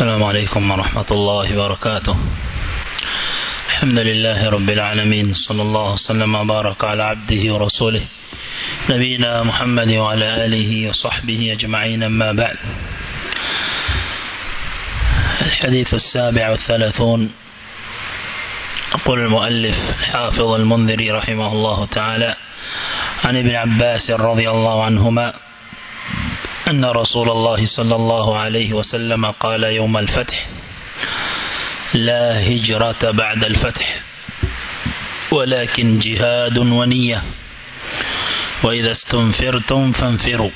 السلام عليكم ورحمة الله وبركاته. الحمد لله رب العالمين صلى الله وسلم وبارك على عبده ورسوله نبينا محمد وعلى آله وصحبه أجمعين أما بعد. الحديث السابع والثلاثون يقول المؤلف الحافظ المنذري رحمه الله تعالى عن ابن عباس رضي الله عنهما أن رسول الله صلى الله عليه وسلم قال يوم الفتح لا هجرة بعد الفتح ولكن جهاد ونية. وإذا استنفرتم فانفروا.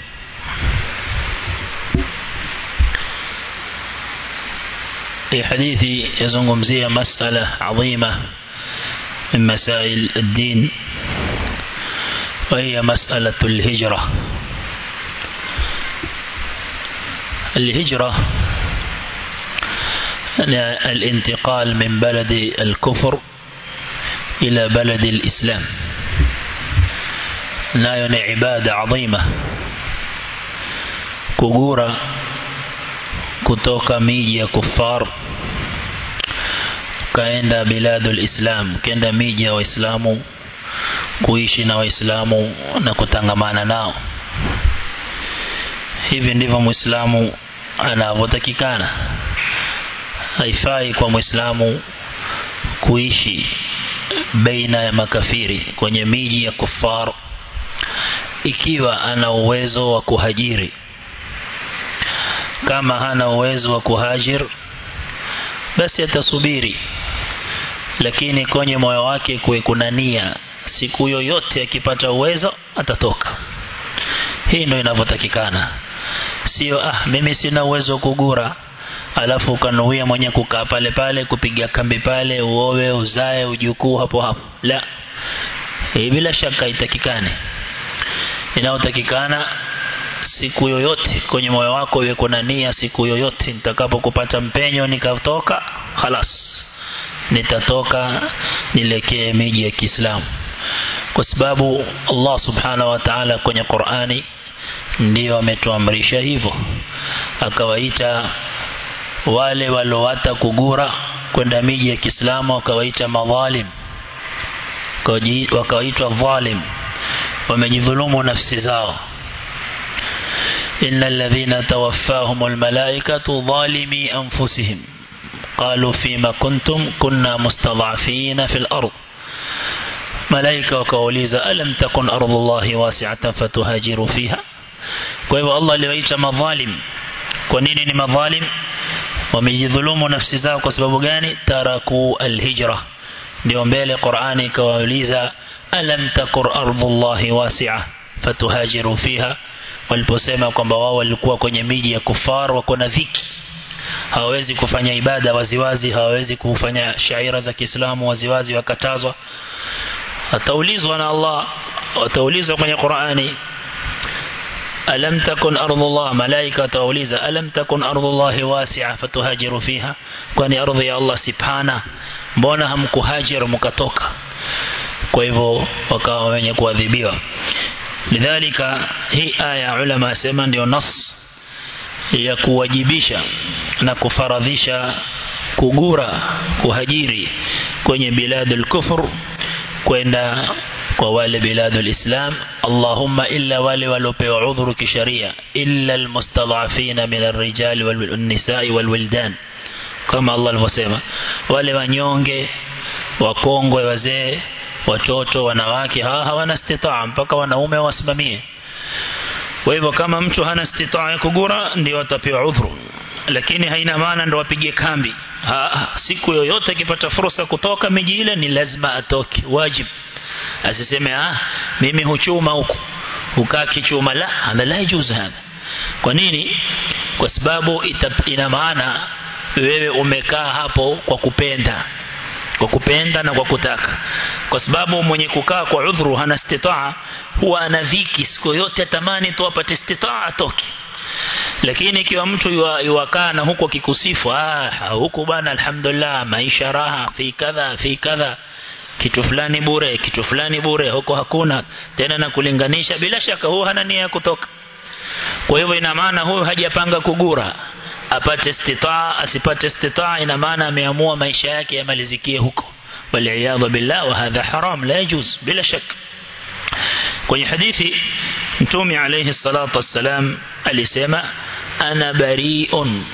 في حديثي يزنغمزية مسألة عظيمة من مسائل الدين وهي مسألة الهجرة الهجرة. يعني الانتقال من بلد الكفر إلى بلد الإسلام. لا يعني عبادة عظيمة. كغورة كتوكا ميجيا كفار. كايندا بلاد الإسلام كايندا ميجيا وإسلام كويشنا وإسلام نكتنغمانا ناو. Hivi ndivyo mwislamu anavyotakikana. Haifai kwa mwislamu kuishi baina ya makafiri kwenye miji ya kufar ikiwa ana uwezo wa kuhajiri. Kama hana uwezo wa kuhajir basi atasubiri. Lakini kwenye moyo wake kuwe kuna nia. Siku yoyote akipata uwezo atatoka. Hii ndo inavyotakikana sio ah mimi sina uwezo kugura. Alafu ukanuia mwenye kukaa pale pale kupiga kambi pale uowe uzae ujukuu hapo hapo. La. Hii bila shaka itakikane inayotakikana siku yoyote kwenye moyo wako iwe kuna nia siku yoyote nitakapokupata mpenyo nikatoka halas nitatoka nilekee miji ya Kiislamu. Kwa sababu Allah subhanahu wa ta'ala kwenye Qur'ani ndio ametuamrisha hivyo akawaita wale walowata kugura kwenda miji ya Kiislamu wakawaita madhalim wakawaitwa dhalim wamejidhulumu nafsi zao إن الذين توفاهم الملائكة ظالمي أنفسهم قالوا فيما كنتم كنا مستضعفين في الأرض ملائكة وكوليزة ألم تكن أرض الله واسعة فتهاجروا فيها kwa الله liwaita madhalim kwa nini ni madhalim wamejidhulumu nafsi zao kwa sababu gani taraku alhijra ndio mbele Qur'ani ikawauliza alam takur ardhullahi wasi'a fatuhajiru fiha waliposema kwamba wao walikuwa kwenye miji ya kufar wako na dhiki hawawezi kufanya ibada waziwazi hawawezi kufanya shaira za Kiislamu waziwazi wakatazwa ataulizwa na Allah ataulizwa kwenye Qur'ani alam takun ardhullah malaika watauliza alam takun ardhullahi wasi'a fatuhajiru fiha kwani ardhi ya Allah sipana mbona hamkuhajir mkatoka kwa hivyo wakawa wenye kuadhibiwa lidhalika hii aya ulama asema ndio nas ya kuwajibisha na kufaradhisha kugura kuhajiri kwenye biladul kufur kwenda kwa wale biladul islam allahumma illa wale waliopewa udhuru kisharia illa almustadhafina min arrijal wal wildan kama Allah alivyosema wale wanyonge wakongwe wazee watoto wanawake hawa hawana istitaa mpaka wanaume wasimamie kwa hivyo kama mtu hana istitaa ya kugura ndio atapewa udhuru lakini haina maana ndo wapige kambi ha, siku yoyote akipata fursa kutoka miji ile ni lazima atoke wajib asiseme ah mimi huchuma huku. Hukaa kichuma. La hada la yajuz hada kwa nini? Kwa sababu ina maana wewe umekaa hapo kwa kupenda. Kwa kupenda na kwa kutaka. Kwa sababu mwenye kukaa kwa udhuru hana istitaa huwa ana dhiki. Siku yote atamani tu apate istitaa atoke. Lakini ikiwa mtu yuwakaa na huko kikusifu ah huko bwana alhamdulillah maisha raha fi kadha fi kadha kitu fulani bure kitu fulani bure huko hakuna tena na kulinganisha bila shaka huo hana nia kutoka kwa hivyo ina maana huyu hajapanga kugura apate istitaa asipate istitaa ina maana ameamua maisha yake yamalizikie huko waliyadhu billah wa hadha haram la yajuz bila shak kwenye hadithi mtume alayhi salatu wassalam alisema ana bari'un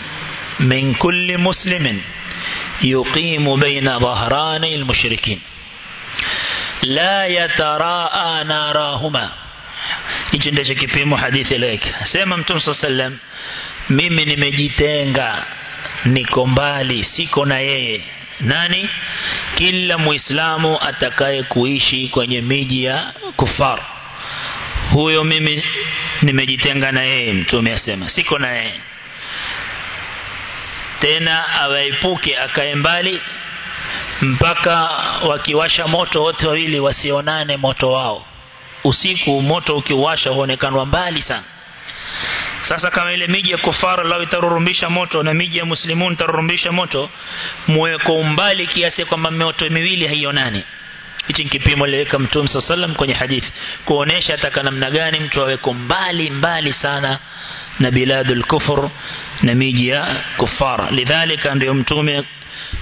min kulli muslimin yuqimu baina dhahrani almushrikin la yataraa narahuma hicho ndicho kipimo hadithi lake sema mtume sallam mimi nimejitenga niko mbali siko na yeye. Nani? Kila muislamu atakaye kuishi kwenye miji ya kufar. Huyo mimi nimejitenga na yeye mtume asema siko na yeye. Tena awaepuke akae mbali mpaka wakiwasha moto wote wawili wasionane moto wao. Usiku moto ukiwasha huonekanwa mbali sana. Sasa kama ile miji ya kufara lao itarurumbisha moto na miji ya muslimun itarurumbisha moto mbali umbali kiasi kwamba moto miwili haionani. Hichi kipimo aliweka mtume saa sallam kwenye hadithi. Kuonesha ataka namna gani mtu aweko mbali mbali sana na biladul kufur na miji ya kufara. Lidhalika ndio mtume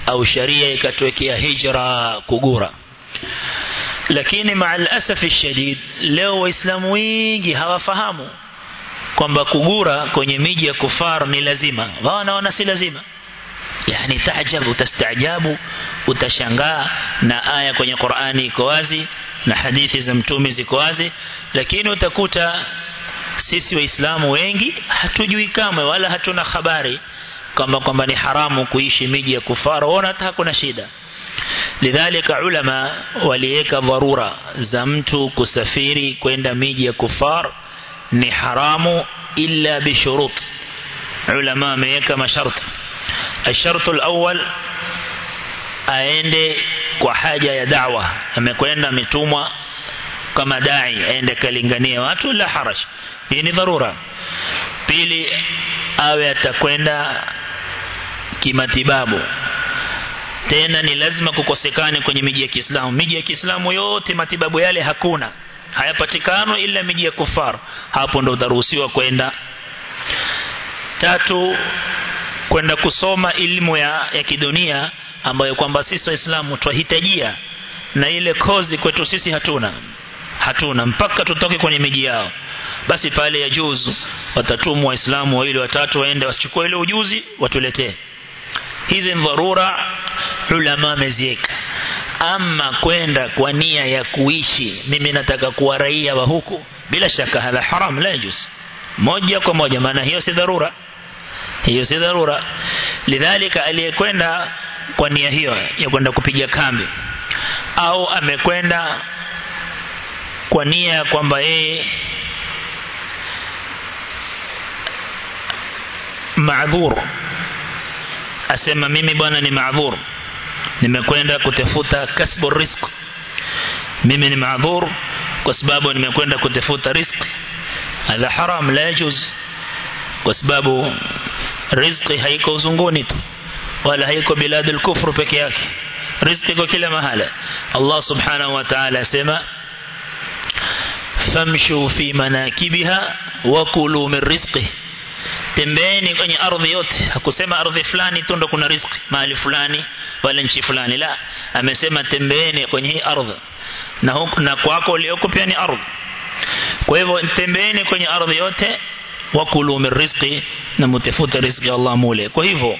au sharia ikatwekea hijra kugura. Lakini maal asafi shadid leo waislamu wengi hawafahamu kwamba kugura kwenye miji ya kufar ni lazima. Wao wanaona si lazima. Yani taajabu utastaajabu utashangaa na aya kwenye Qur'ani iko wazi na hadithi za mtume ziko wazi. Lakini utakuta sisi waislamu wengi hatujui kamwe wala hatuna habari kwamba kwamba ni haramu kuishi miji ya kufara ona hata hakuna shida lidhalika ulama waliweka dharura za mtu kusafiri kwenda miji ya kufar ni haramu illa bishurut ulama wameweka masharti الشرط الأول aende kwa haja ya da'wa amekwenda ametumwa kama dai aende kalingania watu la haraj hii ni dharura. Pili awe atakwenda kimatibabu. Tena ni lazima kukosekane kwenye miji ya Kiislamu. Miji ya Kiislamu yote matibabu yale hakuna. Hayapatikano ila miji ya kufar. Hapo ndo utaruhusiwa kwenda. Tatu kwenda kusoma ilmu ya, ya kidunia ambayo kwamba sisi waislamu twahitajia na ile kozi kwetu sisi hatuna. Hatuna. Mpaka tutoke kwenye miji yao basi pale ya juzu watatumwa waislamu wawili watatu waende wasichukue ile ujuzi watuletee. Hizi ni dharura ulama mezieka ama kwenda kwa nia ya kuishi mimi nataka kuwa raia wa huku bila shaka hala haram la juz moja kwa moja maana hiyo si dharura. Hiyo si dharura. Lidhalika aliyekwenda kwa nia hiyo ya kwenda kupiga kambi au amekwenda kwa nia kwamba yeye معذور أسمى ميمي بانا نمعذور نمكوين دا كتفوتا كسب الرزق ميمي نمعذور كسبابو نمكوين دا كتفوتا رزق هذا حرام لا يجوز كسبابو رزقي هيكو زنغونيتو ولا هيكو بلاد الكفر بكياك رزقك كل مهالة الله سبحانه وتعالى سيما فامشوا في مناكبها وكلوا من رزقه tembeeni kwenye ardhi yote. Hakusema ardhi fulani tu ndo kuna riziki mahali fulani wala nchi fulani. La amesema tembeeni kwenye hii ardhi. Na huku na kwako ulioko pia ni ardhi. Kwa hivyo tembeeni kwenye ardhi yote wakulu min rizqi na mutafute riziki Allah mule. Kwa hivyo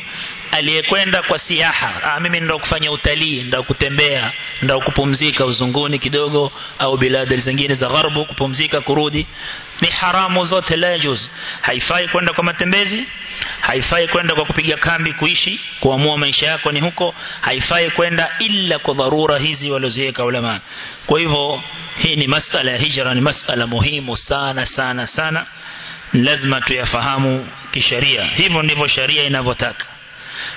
aliyekwenda kwa siaha. Ah mimi ndo kufanya utalii ndo kutembea ndo kupumzika uzunguni kidogo au biladi zingine za gharbu kupumzika kurudi. Ni haramu zote la yajuz. Haifai kwenda kwa matembezi haifai kwenda kwa kupiga kambi kuishi kuamua maisha yako ni huko. Haifai kwenda ila kwa dharura hizi waloziweka ulama. Kwa hivyo hii ni masala ya hijra ni masala muhimu sana sana sana. Lazima tuyafahamu kisheria. Hivyo ndivyo sharia inavyotaka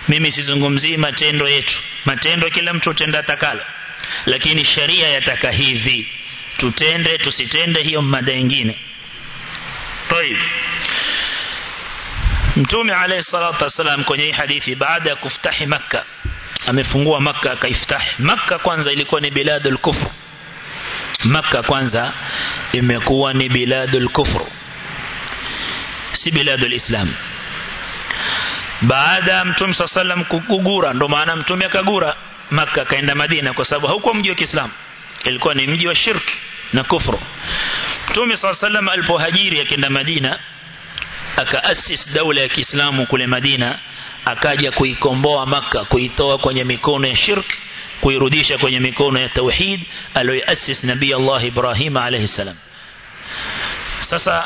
mimi sizungumzii matendo yetu matendo kila mtu utenda atakalo lakini sharia yataka hivi tutende tusitende hiyo mada nyingine طيب mtume alayhi salatu wasalam kwenye hii hadithi baada ya kuftahi makka amefungua makka akaiftahi makka kwanza ilikuwa ni biladul kufr makka kwanza imekuwa ni biladul kufr si biladul islam Baada ya mtume sallam kugura ndo maana mtume akagura maka akaenda madina kwa sababu haukuwa mji wa kiislamu ilikuwa ni mji wa shirki na kufru mtume sallam alipohajiri akaenda madina akaasis daula ya kiislamu kule madina akaja kuikomboa maka kuitoa kwenye mikono ya shirki kuirudisha kwenye mikono ya tauhid aliyoasis nabii Allah Ibrahim alayhi salam sasa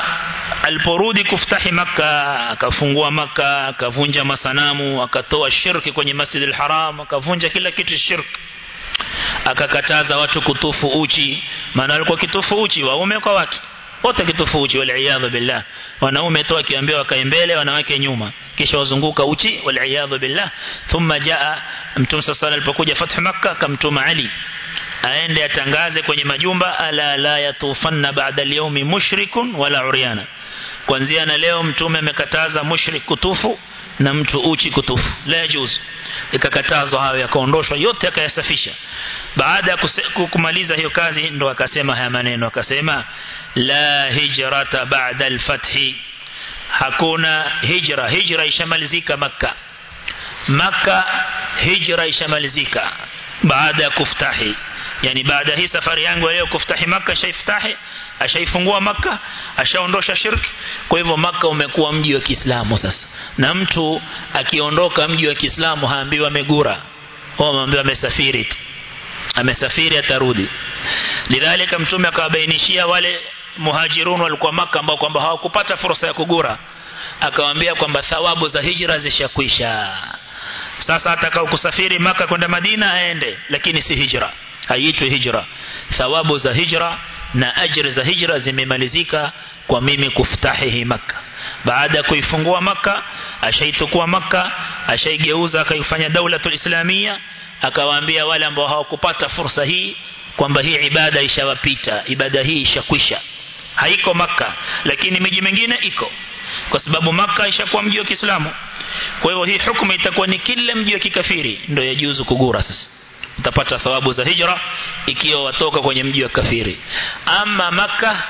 aliporudi kuftahi maka akafungua maka akavunja masanamu akatoa shirki kwenye masjid alharam akavunja kila kitu shirki akakataza watu kutufu uchi. Maana alikuwa kitufu uchi waume kwa wake. Wote kitufu uchi wal billah. Wanaume tu akiambiwa wakae mbele wanawake nyuma. Kisha wazunguka uchi wal billah. Thumma jaa mtume sasa alipokuja fathu makkah akamtuma ali aende atangaze kwenye majumba ala la yatufanna ba'da al-yawmi mushrikun wala uryana. Kuanzia na leo mtume amekataza mushrik kutufu na mtu uchi kutufu. La yajuz. Ikakatazwa hayo yakaondoshwa yote akayasafisha baada ya kumaliza hiyo kazi ndo akasema haya maneno. Akasema la hijrata ba'da al-fathi. Hakuna hijra. Hijra ishamalizika makka. Makka hijra ishamalizika baada ya kuftahi yani baada hii safari yangu leo kuftahi maka shaiftahi ashaifungua maka ashaondosha shirki kwa hivyo maka umekuwa mji wa Kiislamu sasa. Na mtu akiondoka mji wa Kiislamu haambiwa amegura. Au ameambiwa amesafiri amesafiri atarudi. Lidhalika mtume akawabainishia wale muhajirun walikuwa maka ambao kwamba hawakupata fursa ya kugura. Akawaambia kwamba thawabu za hijra zishakwisha. Sasa atakao kusafiri maka kwenda Madina aende lakini si hijra haiitwi hijra. Thawabu za hijra na ajri za hijra zimemalizika kwa mimi kuftahihi maka baada ya kuifungua maka ashaitukua maka ashaigeuza akaifanya daulatul islamia akawaambia wale ambao hawakupata fursa hii kwamba hii ibada ishawapita ibada hii ishakwisha. Haiko maka lakini miji mingine iko. Kwa sababu maka ishakuwa mji wa Kiislamu. Kwa hivyo hii hukumu itakuwa ni kila mji wa kikafiri. Ndio yajuzu kugura sasa utapata thawabu za hijra ikiwa watoka kwenye mji wa kafiri. Ama maka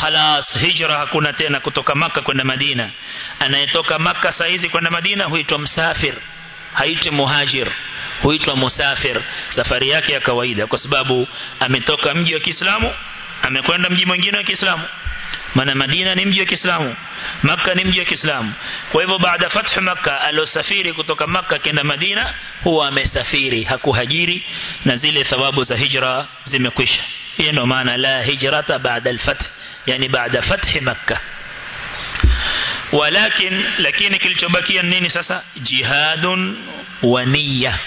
khalas hijra hakuna tena kutoka maka kwenda Madina. Anayetoka maka saizi kwenda Madina huitwa msafir haitwi muhajir huitwa musafir. Safari yake ya kawaida kwa sababu ametoka mji wa Kiislamu amekwenda mji mwingine wa Kiislamu maana Madina ni mji wa Kiislamu Makka ni mji wa Kiislamu kwa hivyo baada fathu Makka alosafiri kutoka Makka kenda Madina huwa amesafiri hakuhajiri na zile thawabu za hijra zimekwisha hiyo ndio maana la hijrata baada al-fath yani baada fathi Makka walakin lakini kilichobakia nini sasa jihadun wa niyya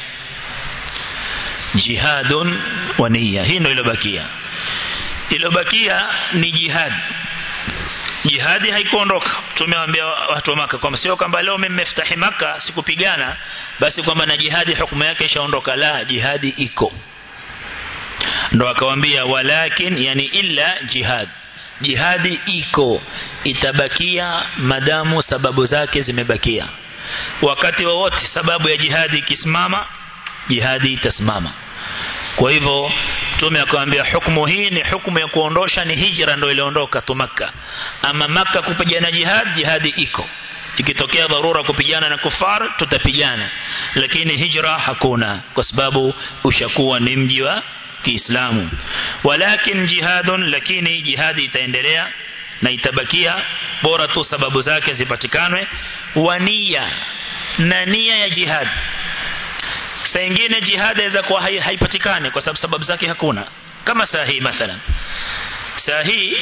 jihadun wa niyya hii ndio ilobakia ilobakia ni jihad jihadi haikuondoka. Tumewaambia watu wa maka kwamba sio kwamba leo mimi nimefutahi maka sikupigana basi kwamba na jihadi hukumu yake ishaondoka. La jihadi iko. Ndo akawaambia walakin yani illa jihad. Jihadi iko. Itabakia madamu sababu zake zimebakia. Wakati wowote sababu ya jihadi ikisimama jihadi itasimama. Kwa hivyo mtume akamwambia hukumu hii ni hukumu ya kuondosha ni hijra ndio iliondoka tu maka ama maka kupigana jihad jihadi iko. Ikitokea dharura kupigana na kufar tutapigana. Lakini hijra hakuna kwa sababu ushakuwa ni mji wa Kiislamu. Walakin jihadun lakini jihadi itaendelea na itabakia. Bora tu sababu zake zipatikanwe wania na nia ya jihad saa ingine jihad inaweza kuwa haipatikani kwa sababu sababu zake hakuna. Kama saa hii mathalan. Saa hii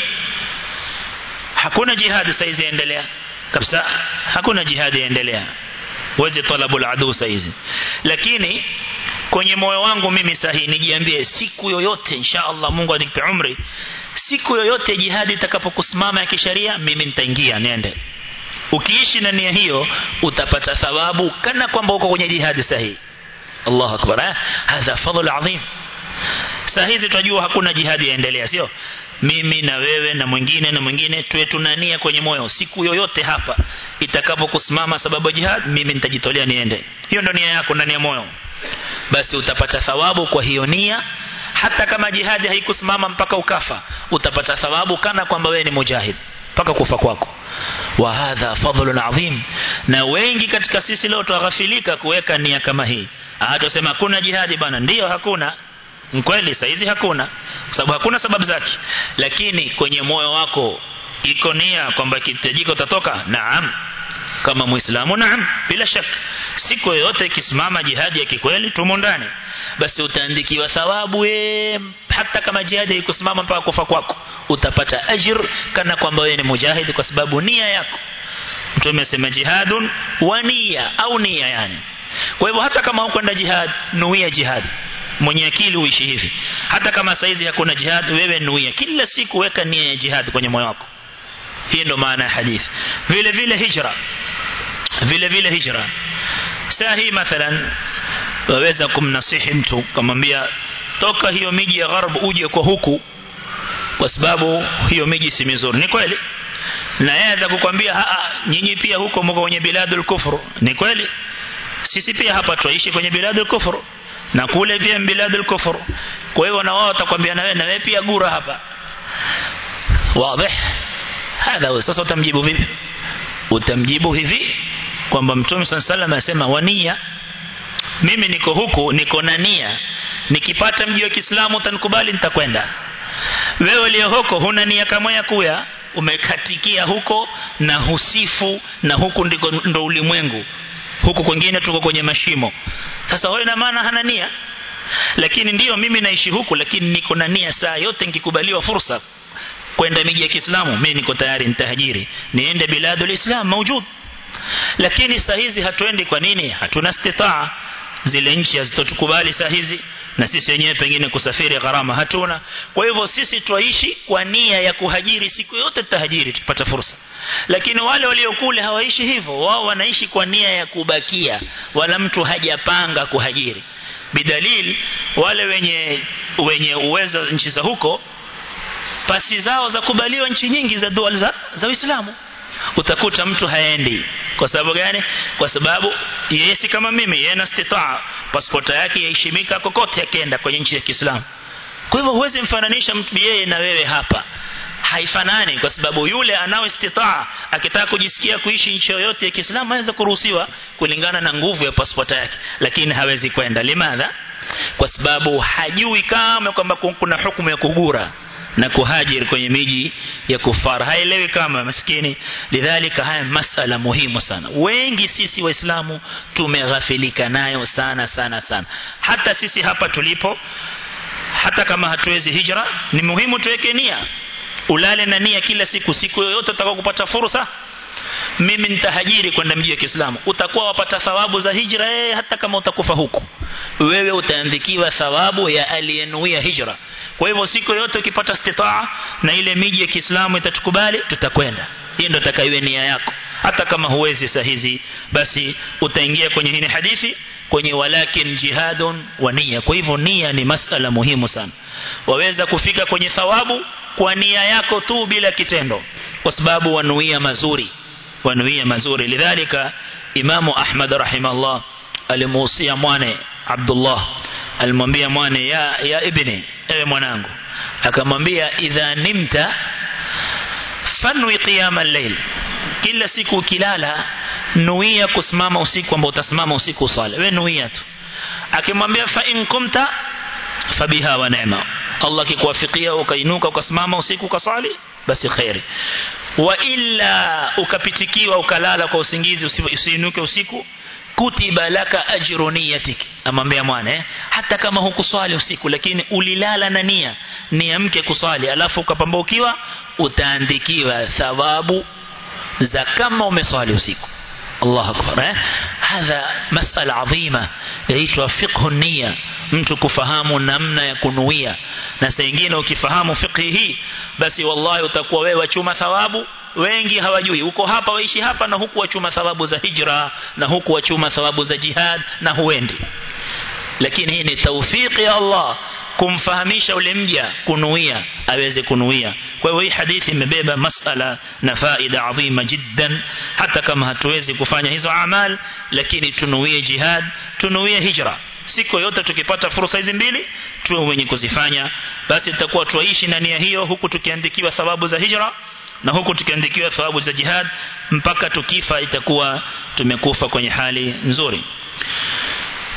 hakuna jihad saizi endelea kabisa hakuna jihad endelea wezi talabu aladu saizi lakini kwenye moyo wangu mimi sahihi nijiambie siku yoyote insha Allah Mungu anipe umri. Siku yoyote jihadi itakapokusimama ya kisheria mimi nitaingia niende. Ukiishi na nia hiyo utapata thawabu kana kwamba uko kwenye jihadi sahihi Allahu akbar eh? hadha fadhl adhim sasa hizi tunajua hakuna jihadi yaendelea sio? Mimi na wewe na mwingine na mwingine tuwe tunania kwenye moyo. Siku yoyote hapa itakapokusimama sababu jihad mimi nitajitolea niende. Hiyo ndio nia yako ndani ya moyo. Basi utapata thawabu kwa hiyo nia. Hata kama jihadi haikusimama mpaka ukafa utapata thawabu kana kwamba wewe ni mujahid mpaka kufa kwako. Wa hadha fadhlun adhim na wengi katika sisi leo tuaghafilika kuweka nia kama hii ah sema kuna jihadi bana. Ndiyo hakuna. Mkweli saizi hakuna. Sababu hakuna sababu zake. Lakini kwenye moyo wako iko nia kwamba kitajiko tatoka. Naam. Kama muislamu naam. Bila shaka. Siku yoyote ikisimama jihadi ya kikweli tumo ndani. Basi utaandikiwa thawabu hata kama jihadi haikusimama mpaka kufa kwako utapata ajir kana kwamba wewe ni mujahidi kwa sababu nia yako. Mtume asema jihadun wa nia au nia yani kwa hivyo hata kama hukwenda jihad nuia jihad. Mwenye akili uishi hivi. Hata kama saizi hakuna jihad wewe nuia. Kila siku weka nia ya jihad kwenye moyo wako. Hii ndo maana ya hadithi vile vile hijra. Vile vile hijra. Saa hii mathalan waweza kumnasihi mtu kumwambia toka hiyo miji ya gharb uje kwa huku kwa sababu hiyo miji si mizuri. Ni kweli? Na yeye atakukwambia nyinyi pia huko mko kwenye biladul kufru ni kweli sisi pia hapa tuishi kwenye biladul kufur na kule pia biladul kufur kwa hiyo na wao watakwambia na wewe na wewe pia gura hapa. Wazi hadha sasa utamjibu vipi? Utamjibu hivi kwamba mtume sallallahu asema wania mimi niko huku niko na nia nikipata mji wa Kiislamu utanikubali nitakwenda. Wewe ulio huko huna nia kama ya kuya. Umekatikia huko na husifu na huku ndiko ndo ulimwengu huku kwingine tuko kwenye mashimo. Sasa wewe na maana hana nia? Lakini ndiyo mimi naishi huku lakini niko na nia saa yote nikikubaliwa fursa kwenda miji ya Kiislamu mimi niko tayari nitahajiri. Niende biladul Islam maujud. Lakini saa hizi hatuendi kwa nini? Hatuna istitaa. Zile nchi hazitotukubali saa hizi na sisi wenyewe pengine kusafiri gharama hatuna. Kwa hivyo sisi twaishi kwa nia ya kuhajiri. Siku yote tutahajiri tupata fursa. Lakini wale waliokule hawaishi hivyo. Wao wanaishi kwa nia ya kubakia. Wala mtu hajapanga kuhajiri. Bidalil wale wenye wenye uwezo nchi za huko pasi zao za kubaliwa nchi nyingi za dual za, za Uislamu. Utakuta mtu haendi. Kwa sababu gani? Kwa sababu yeye si kama mimi yeye ana istitaa pasipoti yake yaheshimika kokote akienda kwenye nchi ya Kiislamu. Kwa hivyo huwezi mfananisha yeye na wewe hapa. Haifanani kwa sababu yule anao istitaa akitaka kujisikia kuishi nchi yoyote ya Kiislamu anaweza kuruhusiwa kulingana na nguvu ya pasipoti yake. Lakini hawezi kwenda. Limadha? Kwa sababu hajui kama kwamba kuna hukumu ya kugura na kuhajir kwenye miji ya kufara haelewi kama maskini. Lidhalika haya masala muhimu sana. Wengi sisi waislamu tumeghafilika nayo sana sana sana. Hata sisi hapa tulipo hata kama hatuwezi hijra ni muhimu tuweke nia. Ulale na nia kila siku. Siku yoyote utakao kupata fursa mimi nitahajiri kwenda mji wa Kiislamu. Utakuwa wapata thawabu za hijra eh, hata kama utakufa huku. Wewe utaandikiwa thawabu ya aliyenuia hijra kwa hivyo siku yote ukipata istitaa na ile miji ya Kiislamu itatukubali tutakwenda. Hiyo ndio takaiwe nia yako. Hata kama huwezi saa hizi basi utaingia kwenye hii hadithi kwenye walakin jihadun wa nia kwa hivyo nia ni masala muhimu sana. Waweza kufika kwenye thawabu kwa nia yako tu bila kitendo. Kwa sababu wanuia mazuri wanuia mazuri. Lidhalika imamu ahmad rahimahullah alimuhusia mwane abdullah alimwambia mwane ya, ya ibni ewe mwanangu akamwambia idha nimta fanwi qiyama al-layl kila siku ukilala nuia kusimama usiku ambao utasimama usiku usale wewe nuia tu akimwambia fa in kumta fabiha wa neema Allah kikuwafikia ukainuka ukasimama usiku ukasali basi khairi wa illa ukapitikiwa ukalala kwa usingizi usiinuke usiku kutiba laka ajru niyatik amwambia mwana eh? hata kama hukuswali usiku lakini ulilala na nia nia mke kuswali alafu ukapambaukiwa utaandikiwa thawabu za kama umeswali usiku الله أكبر eh? هذا مسألة عظيمة yaitwa fiqhu nia mtu kufahamu namna ya kunuia na saa nyingine ukifahamu fiqhi hii basi wallahi utakuwa wewe wachuma thawabu wengi hawajui. Uko hapa waishi hapa na huku wachuma sababu za hijra na huku wachuma thawabu za jihad na huendi. Lakini hii ni tawfiki ya Allah kumfahamisha ule mja kunuia aweze kunuia. Kwa hiyo hii hadithi imebeba masala na faida adhima jiddan. Hata kama hatuwezi kufanya hizo amal lakini tunuie jihad tunuie hijra. Siku yote tukipata fursa hizi mbili tuwe wenye kuzifanya. Basi tutakuwa tuishi na nia hiyo huku tukiandikiwa sababu za hijra na huku tukiandikiwa thawabu za jihad mpaka tukifa itakuwa tumekufa kwenye hali nzuri.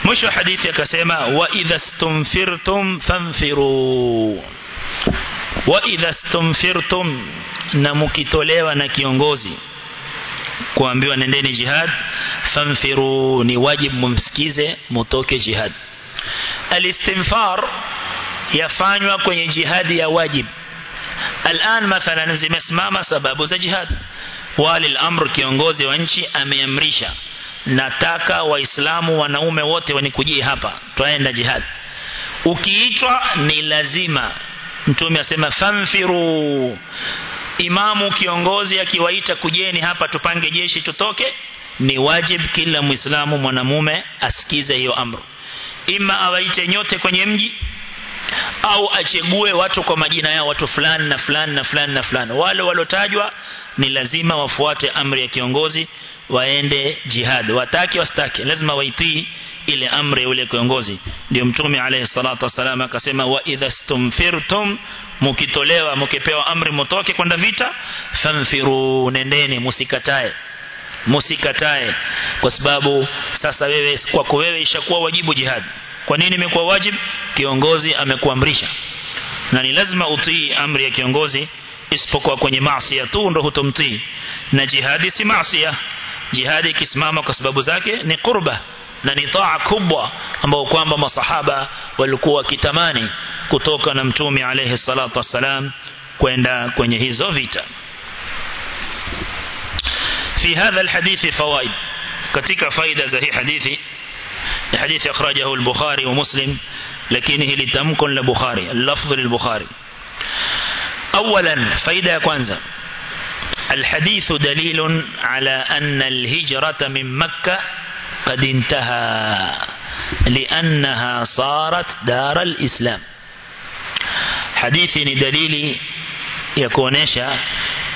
Mwisho hadithi akasema wa idha stumfirtum fanfiru wa idha stumfirtum na mukitolewa na kiongozi kuambiwa nendeni jihad fanfiru ni wajibu mumsikize mutoke jihad. Alistinfar yafanywa kwenye jihadi ya wajib الآن مثلا zimesimama sababu za jihad wali al-amr kiongozi wa nchi ameamrisha nataka waislamu wanaume wote wanikujie hapa twaenda jihad ukiitwa ni lazima mtume asema fanfiru imamu kiongozi akiwaita kujeni hapa tupange jeshi tutoke ni wajib kila muislamu mwanamume asikize hiyo amri ima awaite nyote kwenye mji au achegue watu kwa majina yao watu fulani na fulani na fulani na fulani. Wale walotajwa ni lazima wafuate amri ya kiongozi waende jihad. Wataki wastaki lazima waitii ile amri ya ule kiongozi. Ndio mtume alayhi salatu wasalam akasema wa idha stumfirtum mukitolewa mukipewa amri mutoke kwenda vita fanfiru nendeni musikatae. Musikatae. Kwa sababu sasa wewe kwako wewe ishakuwa wajibu jihad kwa nini imekuwa wajib? Kiongozi amekuamrisha. Na ni lazima utii amri ya kiongozi isipokuwa kwenye maasi tu ndo hutomtii. Na jihadi si maasi jihadi ikisimama kwa sababu zake ni qurba na ni taa kubwa ambao kwamba masahaba walikuwa wakitamani kutoka na mtume alayhi salatu wassalam kwenda kwenye hizo vita. Fi hadha alhadithi fawaid katika faida za hii hadithi الحديث أخرجه البخاري ومسلم لكنه لتمكن لبخاري اللفظ للبخاري أولا فإذا كوانزا الحديث دليل على أن الهجرة من مكة قد انتهى لأنها صارت دار الإسلام حديث دليل dalili ya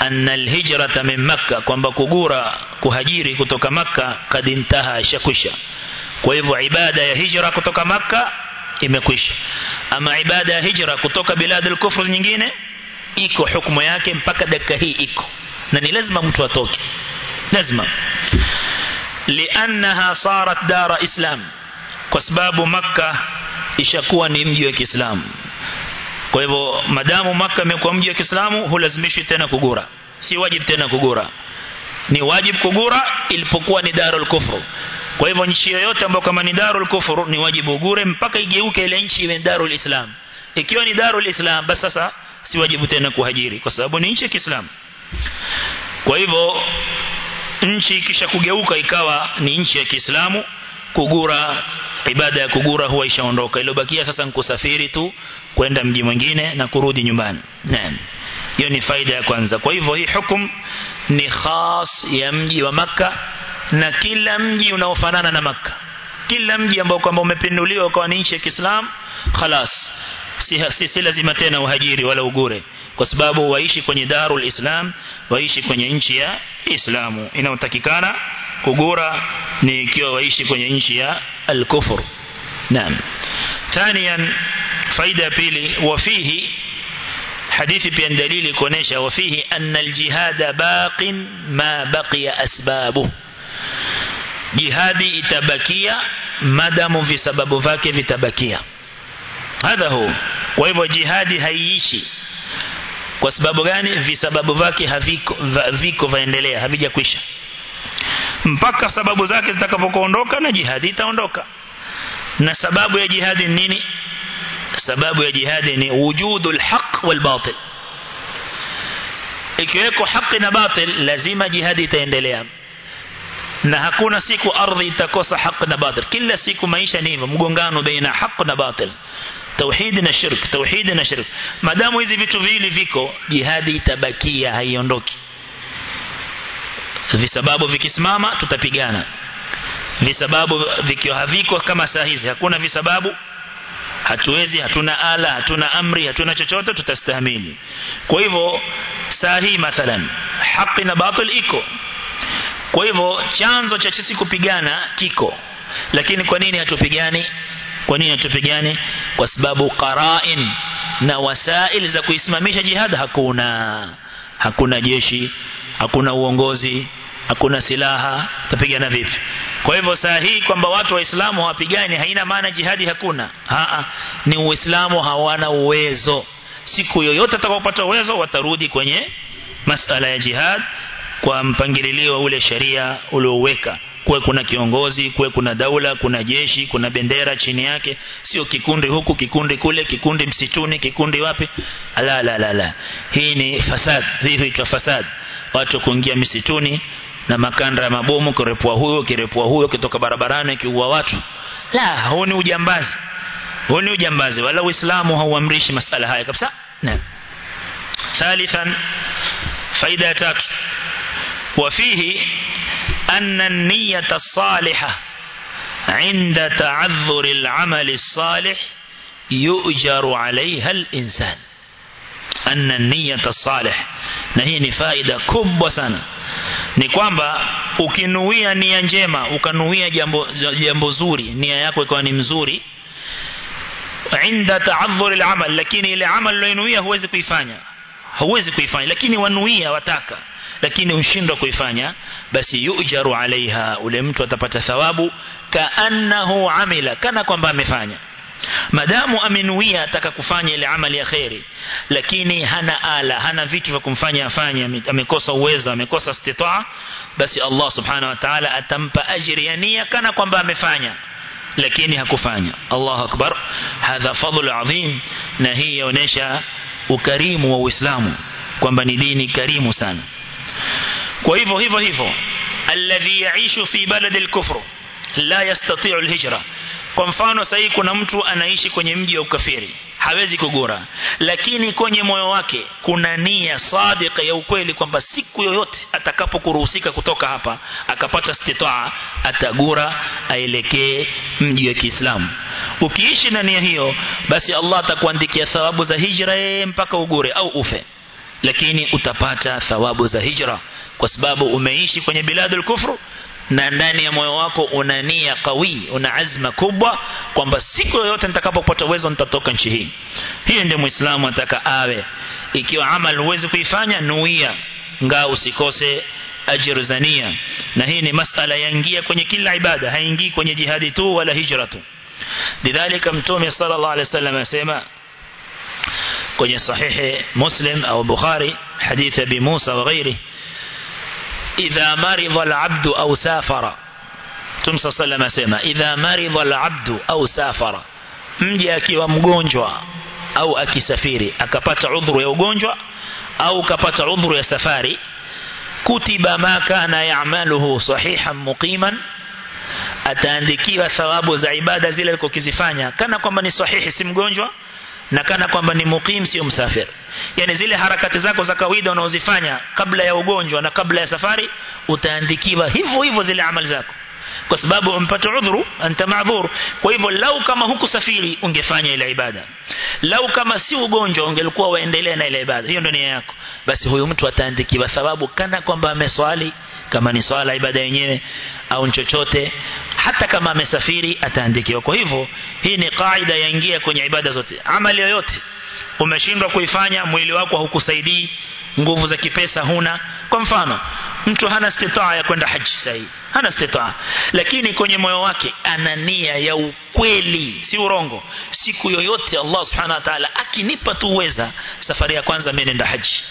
أن الهجرة من مكة makka كهجيري كتوك مكة قد انتهى شكشا kwa hivyo ibada ya hijra kutoka Makka imekwisha ama ibada ya hijra kutoka biladul kufr nyingine iko hukumu yake mpaka dakika hii iko na ni lazima mtu atoke lazima liannaha sarat dara islam kwa sababu Makka ishakuwa ni mji wa Kiislamu kwa hivyo madamu Makka imekuwa mji wa Kiislamu hulazimishwi tena kugura si wajib tena kugura ni wajib kugura ilipokuwa ni darul kufru kwa hivyo nchi yoyote ambayo kama ni darul kufur ni wajibu ugure mpaka igeuke ile nchi iwe darul islam. Ikiwa ni darul islam basi sasa si wajibu tena kuhajiri kwa sababu ni nchi ya Kiislamu. Kwa hivyo nchi kisha kugeuka ikawa ni nchi ya Kiislamu kugura ibada ya kugura huwa ishaondoka. Iliyobakia sasa ni kusafiri tu kwenda mji mwingine na kurudi nyumbani. Naam. Hiyo ni faida ya kwanza. Kwa hivyo hii hukum ni khas ya mji wa maka na kila mji unaofanana na maka kila mji ambao kwamba umepinduliwa kwa nchi ya Kiislamu khalas si, si, si lazima tena uhajiri wala ugure kwa sababu waishi kwenye darul islam waishi kwenye nchi ya islamu inayotakikana kugura ni ikiwa waishi kwenye nchi ya al-kufr naam ثانيا faida pili wafihi hadithi pia ni dalili kuonesha wafihi anna aljihada baqin ma baqiya asbabu. Jihadi itabakia madamu visababu vake vitabakia. Hadha hu. Kwa hivyo jihadi haiishi. Kwa sababu gani? Visababu vake haviko viko vaendelea havijakwisha. Mpaka sababu zake zitakapokuondoka na jihadi itaondoka. Na sababu ya jihadi ni nini sababu ya jihadi ni wujudu haq wal batil. Ikiweko haki na batil lazima jihadi itaendelea. Na hakuna siku ardhi itakosa haki na batil. Kila siku maisha ni mgongano baina haki na batil. Tauhid na shirk tauhid na shirk. Madamu hizi vitu viwili viko jihadi itabakia haiondoki. Visababu vikisimama tutapigana. Visababu vikiwa haviko kama saa hizi hakuna visababu hatuwezi hatuna ala hatuna amri hatuna chochote tutastahimili. Kwa hivyo saa hii mathalan haki na batil iko. Kwa hivyo chanzo cha sisi kupigana kiko. Lakini kwa nini hatupigani? Kwa nini hatupigani? Kwa sababu qarain na wasail za kuisimamisha jihad hakuna. Hakuna jeshi hakuna uongozi hakuna silaha. Tapigana vipi kwa hivyo saa hii kwamba watu waislamu hawapigani haina maana jihadi hakuna. Haa, ni uislamu hawana uwezo. Siku yoyote atakapopata uwezo watarudi kwenye masala ya jihad kwa mpangilio ule sharia ulioweka. Kuwe kuna kiongozi kuwe kuna daula kuna jeshi kuna bendera chini yake. Sio kikundi huku kikundi kule kikundi msituni kikundi wapi. La hii ni fasad huitwa fasad. Watu kuingia misituni na makanda ya mabomu kirepua huyo kirepua huyo kitoka barabarani kiua watu la huu ni ujambazi huu ni ujambazi wala uislamu hauamrishi masala haya kabisa naam ثالثا فائدة تاتو وفيه أن النية الصالحة عند تعذر العمل الصالح يؤجر عليها الإنسان أن النية الصالح. نهي نفائدة كبوة سنة نكوانبا وكنوية نية جيمة وكنوية جيمبو زوري نية يكوي كواني مزوري عند تعذر العمل لكن إلي عمل لو ينوية هوزي كيفانيا هوزي كيفانيا لكن ونوية وتاكا لكن ينشندو كيفانيا بس يؤجر عليها ولمت تبتا ثوابو كأنه عمل كان كوانبا مفانيا madamu amenuia ataka kufanya ile amali ya khairi lakini hana ala hana vitu vya kumfanya afanye amekosa uwezo amekosa istitaa basi Allah subhanahu wa ta'ala atampa ajiri ya nia kana kwamba amefanya lakini hakufanya Allahu akbar hadha fadhl adhim na hii yaonesha ukarimu wa Uislamu kwamba ni dini karimu sana kwa hivyo hivyo hivyo alladhi yaishu fi balad al-kufr la yastati'u al-hijra kwa mfano sasa kuna mtu anaishi kwenye mji wa ukafiri hawezi kugura lakini kwenye moyo wake kuna nia sadika ya ukweli kwamba siku yoyote atakapokuruhusika kutoka hapa akapata stitaa atagura aelekee mji wa Kiislamu. Ukiishi na nia hiyo basi Allah atakuandikia thawabu za hijra mpaka ugure au ufe. Lakini utapata thawabu za hijra kwa sababu umeishi kwenye biladul kufru na ndani ya moyo wako una nia kawi una azma kubwa kwamba siku yoyote nitakapopata uwezo nitatoka nchi hii hiyo ndio muislamu ataka awe ikiwa amal huwezi kuifanya nuia ngaa usikose ajr za nia na hii ni masala yaingia kwenye kila ibada haingii kwenye jihadi tu wala hijra tu lidhalika mtume sallallahu alaihi wasallam asema kwenye sahihi muslim au bukhari hadithi abi musa wa ghairihi إذا مرض العبد أو سافر. تمسى صلى الله عليه وسلم إذا مرض العبد أو سافر مجي أكي ومغونجوا أو أكي سفيري أكبت عذر يغونجوا أو كبت عذر يا سفاري. كتب ما كان يعمله صحيحا مقيما. أتاندكي وثواب زعبادة زيلة الكوكيزفانيا كان كمان صحيح سمغونجوا na kana kwamba ni muqim sio msafir. Yani zile harakati zako za kawaida unaozifanya kabla ya ugonjwa na kabla ya safari utaandikiwa hivyo hivyo zile amali zako. Kwa sababu umpata udhuru anta maadhur kwa hivyo lau kama hukusafiri ungefanya ile ibada. Lau kama si ugonjwa ungelikuwa waendelea na ile ibada. Hiyo ndio nia yako. Basi huyu mtu ataandikiwa sababu kana kwamba ameswali kama ni swala ibada yenyewe au chochote hata kama amesafiri ataandikiwa. Kwa hivyo hii ni kaida yaingia kwenye ibada zote. Amali yoyote umeshindwa kuifanya mwili wako haukusaidii nguvu za kipesa huna. Kwa mfano mtu hana istitaa ya kwenda haji sahi. Hana istitaa. Lakini kwenye moyo wake ana nia ya ukweli si urongo. Siku yoyote Allah subhanahu wa ta'ala akinipa tu uweza safari ya kwanza mimi nenda haji.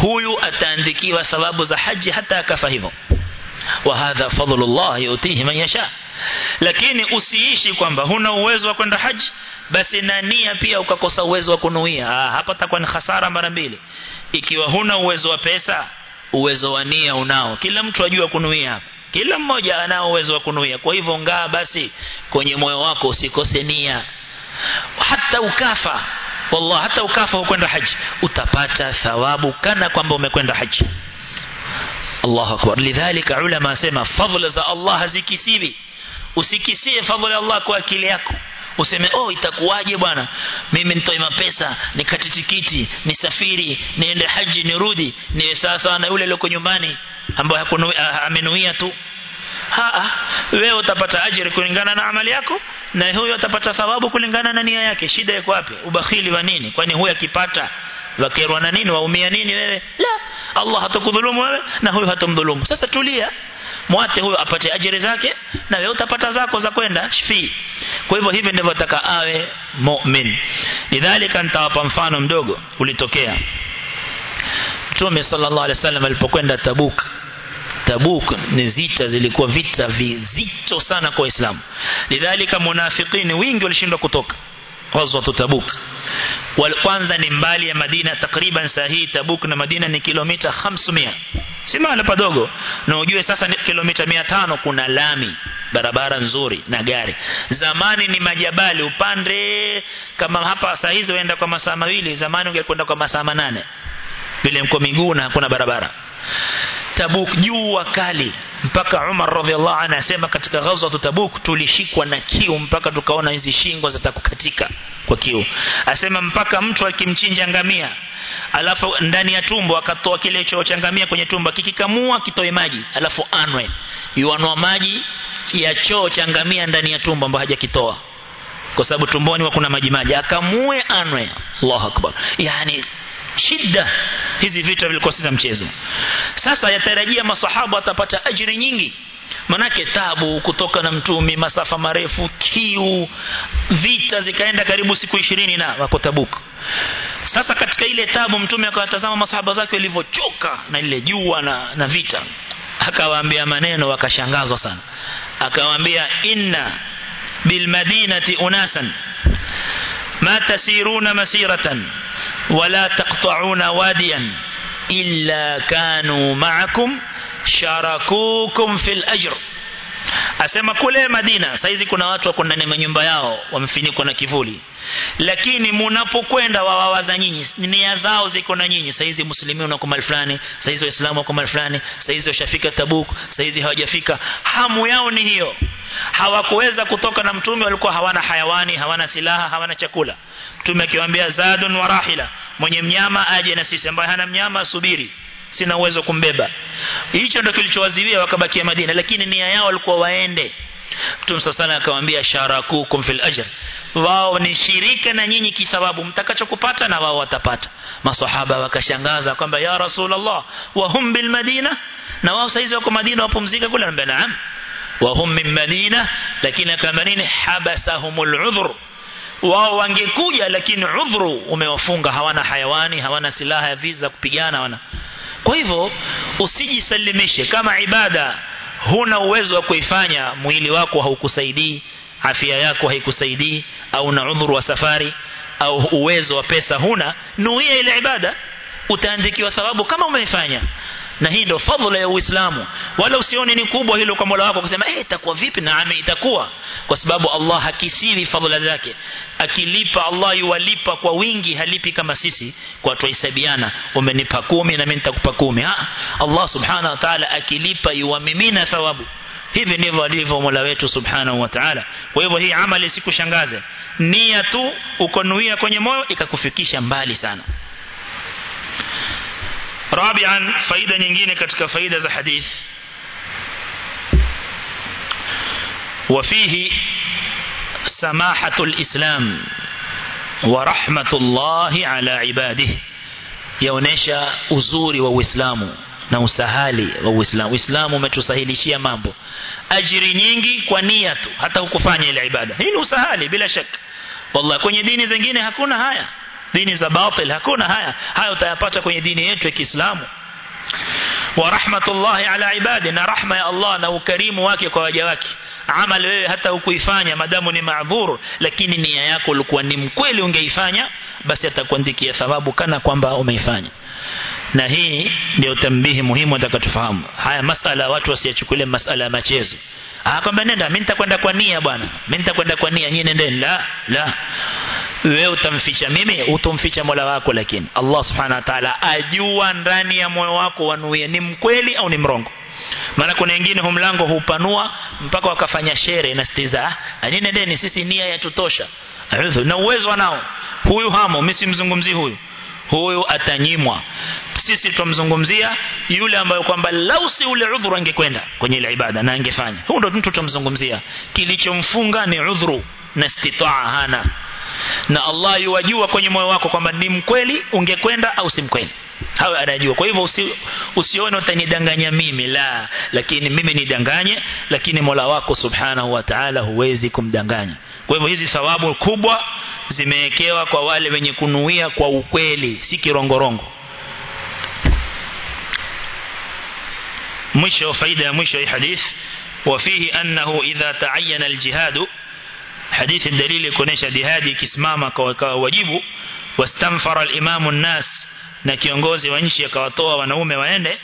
Huyu ataandikiwa sababu za haji hata akafa hivyo. Wa hadha fadlullah yutihi man yasha. Lakini usiishi kwamba huna uwezo wa kwenda haji basi na nia pia ukakosa uwezo wa kunuia. Ah, hapa takuwa ni hasara mara mbili ikiwa huna uwezo wa pesa uwezo wa nia unao. Kila mtu ajua kunuia. Kila mmoja anao uwezo wa kunuia. Kwa hivyo ngaa basi kwenye moyo wako usikose nia. Hata ukafa wallah hata ukafa ukwenda haji utapata thawabu kana kwamba umekwenda haji. Allahu akbar. Lidhalika ulama asema fadhila za Allah hazikisibi usikisie fadhila Allah kwa akili yako useme oh itakuwaje bwana? Mimi nitoe mapesa nikate tikiti nisafiri niende haji nirudi niwe sawa sawa na yule aliyoko nyumbani ambaye amenuia tu. Haa wewe utapata ajira kulingana na amali yako na huyo atapata thawabu kulingana na nia yake. Shida iko wapi? Ubakhili wa nini? Kwani huyo akipata wakerwa na nini? Waumia nini wewe? La Allah hatakudhulumu wewe na huyu hatamdhulumu sasa tulia mwate huyo apate ajira zake na wewe utapata zako za kwenda shfi kwa hivyo hivi ndivyo nataka awe mu'min. Lidhalika nitawapa mfano mdogo ulitokea. Mtume sallallahu alaihi wasallam alipokwenda Tabuk. Tabuk ni zita zilikuwa vita vizito sana kwa Waislamu. Lidhalika munafiqini wingi walishindwa kutoka. Ghazwatu Tabuk kwanza ni mbali ya Madina takriban saa hii Tabuk na Madina ni kilomita 500 si mahali padogo. Na ujue sasa ni kilomita 500 kuna lami barabara nzuri na gari. Zamani ni majabali upande kama hapa saa hizi waenda kwa masaa mawili zamani ungekwenda kwa masaa manane. Vile mko miguu na hakuna barabara Tabuk jua kali mpaka Umar radhiallahu anhu anasema katika ghazwa Tabuk tulishikwa na kiu mpaka tukaona hizi shingo zitakukatika kwa kiu. Asema mpaka mtu akimchinja ngamia alafu ndani ya tumbo akatoa kile choo cha ngamia kwenye tumbo kikikamua kitoe maji alafu anwe. Yuanwa maji ya choo cha ngamia ndani ya tumbo ambao hajakitoa. Kwa sababu tumboni kuna maji maji. Akamue anwe. Allahu akbar. Yani shida hizi vita vilikuwa si mchezo. Sasa yatarajia masahaba atapata ajiri nyingi. Manake tabu kutoka na mtumi masafa marefu kiu. Vita zikaenda karibu siku ishirini na wako Tabuk. Sasa katika ile tabu mtume akawatazama masahaba zake walivyochoka na ile jua na, na vita. Akawaambia maneno wakashangazwa sana. Akawaambia inna bilmadinati unasan ma tasiruna masiratan wala taqta'una wadiyan illa kanu ma'akum sharakukum fil ajr. Asema kule Madina saizi kuna watu wako ndani ya nyumba yao wamefinikwa na kivuli. Lakini mnapokwenda wawawaza nyinyi nia zao ziko na nyinyi. Saizi muslimi unako mali fulani saizi waislamu wako mali fulani saizi washafika Tabuk saizi hawajafika. Hamu yao ni hiyo. Hawakuweza kutoka na mtume walikuwa hawana hayawani hawana silaha hawana chakula. Mtume akiwaambia zadun wa rahila mwenye mnyama aje na sisi ambaye hana mnyama asubiri sina uwezo kumbeba hicho ndio kilichowaziwia wakabakia Madina lakini nia yao walikuwa waende Mtume sasa akamwambia sharakukum fil ajr wao ni shirika na nyinyi kithawabu mtakachokupata na wao watapata maswahaba wakashangaza kwamba ya rasulullah wa hum bil madina na wao saizi wako Madina wapumzika kule naam wa hum min madina lakini akamba nini habasahumul udhr wao wangekuja lakini udhuru umewafunga. Hawana hayawani hawana silaha ya visa kupigana wana kwa hivyo usijisalimishe. Kama ibada huna uwezo wa kuifanya mwili wako haukusaidii afya yako haikusaidii au na udhuru wa safari au uwezo wa pesa huna nuia ile ibada. Utaandikiwa sababu kama umeifanya na hilo fadhila ya Uislamu. Wala usioni ni kubwa hilo kwa Mola wako kusema eh itakuwa vipi? Naam itakuwa. Kwa sababu Allah hakisiri fadhila zake. Akilipa Allah yuwalipa kwa wingi halipi kama sisi kwa tuhesabiana umenipa kumi na mimi nitakupa kumi. Ha Allah subhanahu wa ta'ala akilipa yuwamimina thawabu. Hivi ndivyo alivyo Mola wetu subhanahu wa ta'ala. Kwa hivyo hii amali sikushangaze nia tu ukonuia kwenye moyo ikakufikisha mbali sana رابعا فائدة نجينة كتك فائدة ذا حديث. وفيه سماحة الإسلام ورحمة الله على عباده. يونيشا أزور وإسلام نوسهالي وإسلام. وإسلام ما تسهلي شيئا مامبو. أجري نينجي كوانياتو حتى هو كفاني العبادة هي نوسهالي بلا شك. والله كوني ديني زنجيني هكونا هايا. Dini za batil hakuna haya. Haya utayapata kwenye dini yetu ya Kiislamu. Wa rahmatullahi ala ibadi na rahma ya Allah na ukarimu wake kwa waja wake. Amali wewe hata ukuifanya madamu ni maadhur lakini nia yako ilikuwa ni mkweli ungeifanya basi atakuandikia thawabu kana kwamba umeifanya. Na hii ndio tambihi muhimu atakatufahamu haya masala watu wasiyachukulie masala ya machezo. Ah kwamba nenda mimi nitakwenda kwa nia bwana. Mimi nitakwenda kwa nia nyinyi nendeni. La la wewe utamficha mimi utomficha Mola wako lakini Allah subhanahu wa ta'ala ajua ndani ya moyo wako wanuia ni mkweli au ni mrongo. Maana kuna wengine hu mlango hupanua mpaka wakafanya shere na stiza ah nini nendeni sisi nia yatutosha na uwezo wanao. Huyu hamo mimi simzungumzii huyu. Huyu atanyimwa. Sisi tumzungumzia yule ambaye kwamba lau si ule udhuru angekwenda kwenye ile ibada na angefanya. Huyo ndo mtu tumzungumzia kilichomfunga ni udhuru na istitaa hana na Allah yuwajua kwenye moyo wako kwamba ni mkweli ungekwenda au si mkweli hawa anajua kwa hivyo usi, usione utanidanganya mimi la lakini mimi nidanganye lakini Mola wako subhanahu wa ta'ala huwezi kumdanganya kwa hivyo hizi thawabu kubwa zimewekewa kwa wale wenye kunuia kwa ukweli si kirongorongo mwisho faida ya mwisho hii hadith وفيه أنه إذا تعين الجهاد hadithi dalili kuonesha jihadi ikisimama kwa wajibu wastanfara al-imamu an-nas na kiongozi wa nchi akawatoa wanaume waende.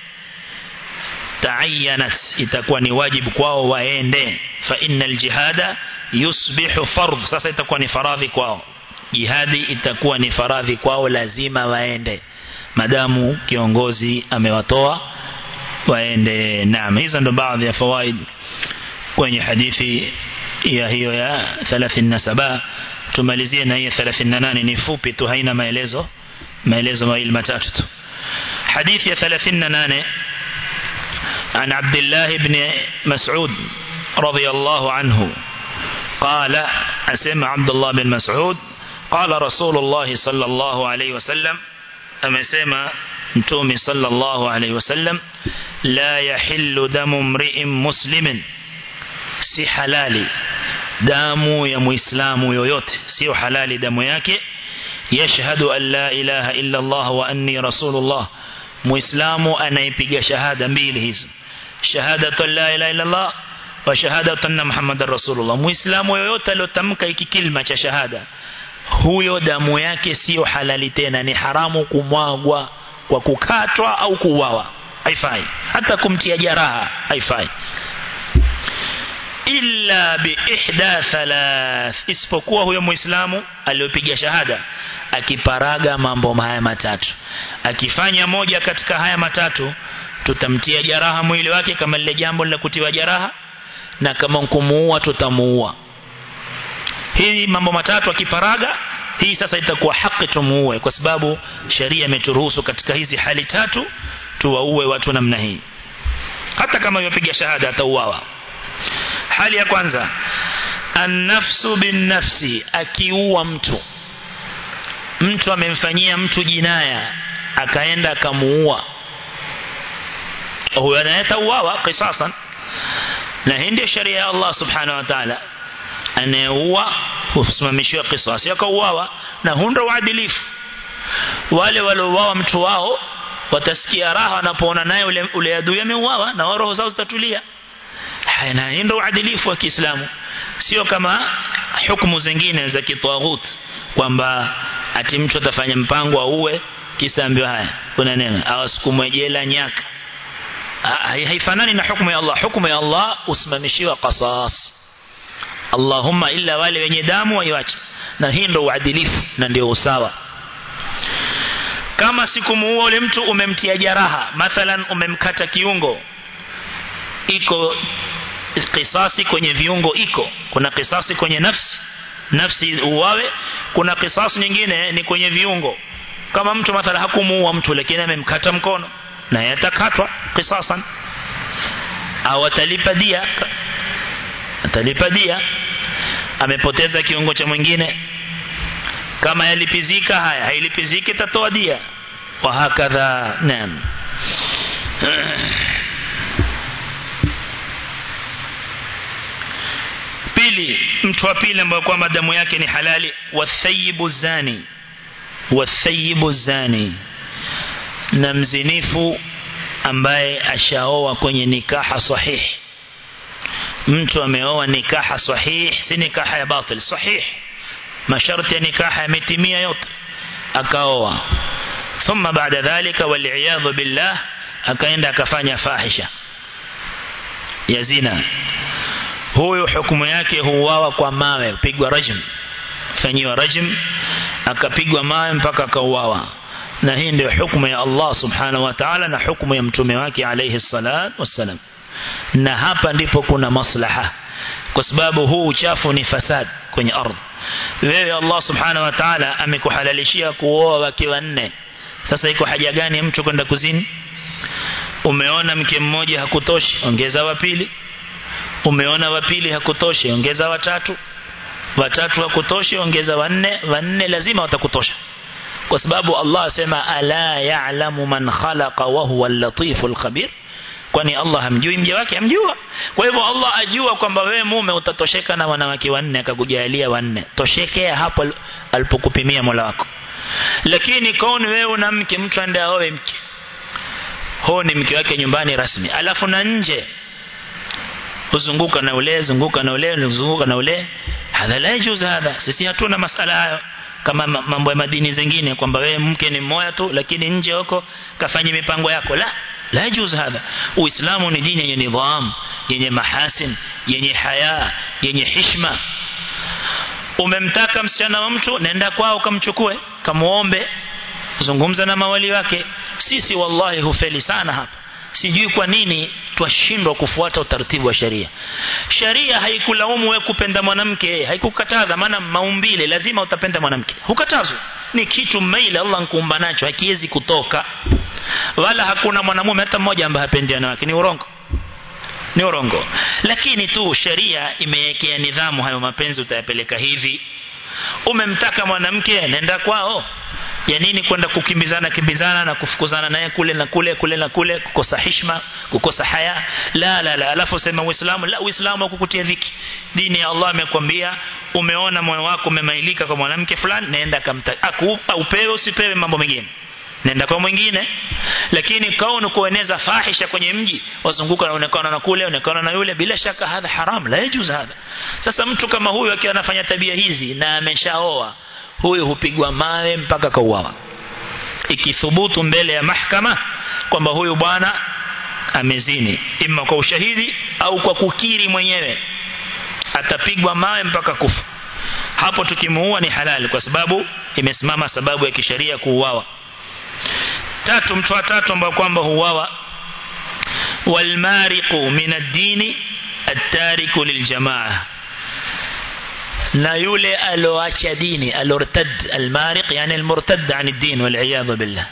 Ta'ayyanat itakuwa ni wajibu kwao waende. Fa innal jihada yusbihu fardh sasa itakuwa ni faradhi kwao. Jihadi itakuwa ni faradhi kwao lazima waende. Madamu kiongozi amewatoa waende. Naam hizo ndo baadhi ya fawaid kwenye hadithi ya hiyo ya 37 tumalizie na hiyo 38 ni fupi tu haina maelezo. Maelezo mawili matatu tu. Hadithi ya 38 عن عبد الله بن مسعود رضي الله عنه قال أسمع عبد الله بن مسعود قال رسول الله صلى الله عليه وسلم أما سمع متومي صلى الله عليه وسلم لا يحل دم امرئ مسلم si halali damu ya muislamu yoyote sio halali damu yake. Yashhadu an la ilaha illa Allah wa anni rasulullah. Muislamu anaipiga shahada mbili hizo shahadatu la ilaha illa Allah wa shahadatu anna muhammadar rasulullah. Muislamu yoyote aliyotamka hiki kilima cha shahada huyo damu yake sio halali tena ni haramu kumwagwa kwa kukatwa au kuuawa. Haifai. Hata kumtia jeraha haifai illa bi ihda thalath. Isipokuwa huyo muislamu aliyopiga shahada akiparaga mambo haya matatu. Akifanya moja katika haya matatu tutamtia jaraha mwili wake kama lile jambo la kutiwa jaraha na kama kumuua tutamuua. Hii mambo matatu akiparaga hii sasa itakuwa haki tumuue kwa sababu sheria imeturuhusu katika hizi hali tatu tuwaue watu namna hii. Hata kama yupiga shahada atauawa hali ya kwanza annafsu bin nafsi akiua mtu mtu amemfanyia mtu jinaya akaenda akamuua huyo anayeta uawa kisasan na hii ndio sheria ya Allah subhanahu wa ta'ala anayeua husimamishiwa kisasi akauawa na hundo uadilifu wale waliouawa mtu wao watasikia raha wanapoona naye ule, ule adui ameuawa na roho zao zitatulia na ndio uadilifu wa Kiislamu. Sio kama hukumu zingine za kitwaghut kwamba ati mtu atafanya mpango auwe kisa ambiwa haya. Kuna neno awasukumwe jela nyaka. Haifanani na hukumu ya Allah. Hukumu ya Allah usimamishiwa qasas. Allahumma illa wale wenye damu waiwache. Na hii ndio uadilifu na ndio usawa. Kama sikumuua ule mtu umemtia jaraha mathalan umemkata kiungo. Iko kisasi kwenye viungo iko. Kuna kisasi kwenye nafsi. Nafsi uwawe. Kuna kisasi nyingine ni kwenye viungo. Kama mtu mathala hakumuua mtu lakini amemkata mkono na yatakatwa kisasan au atalipa dia. Atalipa dia. Amepoteza kiungo cha mwingine. Kama yalipizika haya hailipiziki tatoa dia. Wa hakadha. Naam pili mtu wa pili ambaye kwamba damu yake ni halali wathayibu zani wathayibu zani na mzinifu ambaye ashaoa kwenye nikaha sahihi mtu ameoa nikaha sahihi si nikaha ya batil sahihi masharti ya nikaha yametimia yote akaoa thumma baada dhalika waliyadhu billah akaenda akafanya fahisha ya zina huyo hukumu yake huuawa kwa mawe. Pigwa rajm. Fanyiwa rajm. Akapigwa mawe mpaka akauawa. Na hii ndio hukumu ya Allah subhanahu wa ta'ala na hukumu ya mtume wake alayhi salat wassalam. Na hapa ndipo kuna maslaha. Kwa sababu huu uchafu ni fasad kwenye ardhi. Wewe Allah subhanahu wa ta'ala amekuhalalishia kuoa wake wanne sasa iko haja gani mtu kwenda kuzini? Umeona mke mmoja hakutoshi ongeza wa pili umeona wa pili hakutoshi ongeza watatu watatu hakutoshi ongeza wanne wanne lazima watakutosha. Kwa sababu Allah asema ala ya'lamu man khalaqa wa huwa al-latiful khabir. Kwani Allah hamjui mja wake? Amjua kwa hivyo Allah ajua kwamba wewe mume utatosheka na wanawake wanne akakujalia wanne toshekea hapo alipokupimia Mola wako. Lakini kaoni wewe una mke mtu aoe mke. Huo ni mke wake nyumbani rasmi. Alafu na nje uzunguka na ule zunguka na ule zunguka na ule. Hadha la yajuz hadha. Sisi hatuna masala hayo kama mambo ya madini zingine kwamba wewe mke ni mmoja tu lakini nje huko kafanye mipango yako. La la yajuz hadha. Uislamu ni dini yenye nidham yenye mahasin yenye haya yenye hishma umemtaka msichana wa mtu nenda kwao kamchukue kamuombe zungumza na mawali wake. Sisi wallahi hufeli sana hapa. Sijui kwa nini twashindwa kufuata utaratibu wa sharia sharia haikulaumu wewe kupenda mwanamke haikukataza. Maana maumbile lazima utapenda mwanamke. Hukatazwa ni kitu maili Allah nkuumba nacho hakiwezi kutoka. Wala hakuna mwanamume hata mmoja ambaye hapendi wanawake. Ni urongo. Ni urongo. Lakini tu sheria imewekea nidhamu hayo mapenzi utayapeleka hivi umemtaka mwanamke nenda kwao. Ya nini kwenda kukimbizana kimbizana na kufukuzana naye kule na kule kule na kule kukosa hishma kukosa haya? La la la. Alafu sema uislamu la uislamu kukutia dhiki. Dini ya Allah amekwambia umeona moyo wako umemailika kwa mwanamke fulani nenda akamtaka upewe usipewe mambo mengine nenda kwa mwingine. Lakini kaunu kueneza fahisha kwenye mji wazunguka naonekana na kule onekana na yule bila shaka hadha haram la yajuz hadha. Sasa mtu kama huyu akiwa anafanya tabia hizi na ameshaoa huyu hupigwa mawe mpaka kauawa. Ikithubutu mbele ya mahkama kwamba huyu bwana amezini imma kwa ushahidi au kwa kukiri mwenyewe atapigwa mawe mpaka kufa. Hapo tukimuua ni halali kwa sababu imesimama sababu ya kisheria kuuawa tatu mtu wa tatu ambao kwamba huuawa walmariqu min ad-dini at-tariku liljamaa na yule aloacha dini alortad almariq yani almurtad an ad-din wal billah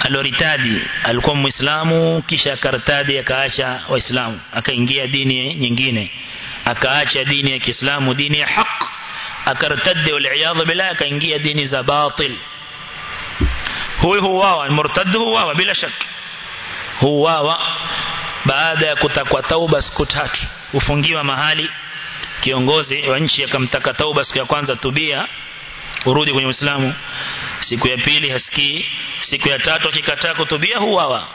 aloritadi alikuwa muislamu kisha akartadi akaacha waislamu akaingia dini nyingine akaacha dini ya Kiislamu dini ya haq akartadi wal billah akaingia dini za batil huyu huwawa murtad huwawa bila shaka. Huwawa baada ya kutakwa tauba siku tatu. Ufungiwa mahali kiongozi wa nchi akamtaka tauba siku ya kwanza tubia urudi kwenye Uislamu. Siku ya pili hasikii siku ya tatu akikataa kutubia huwawa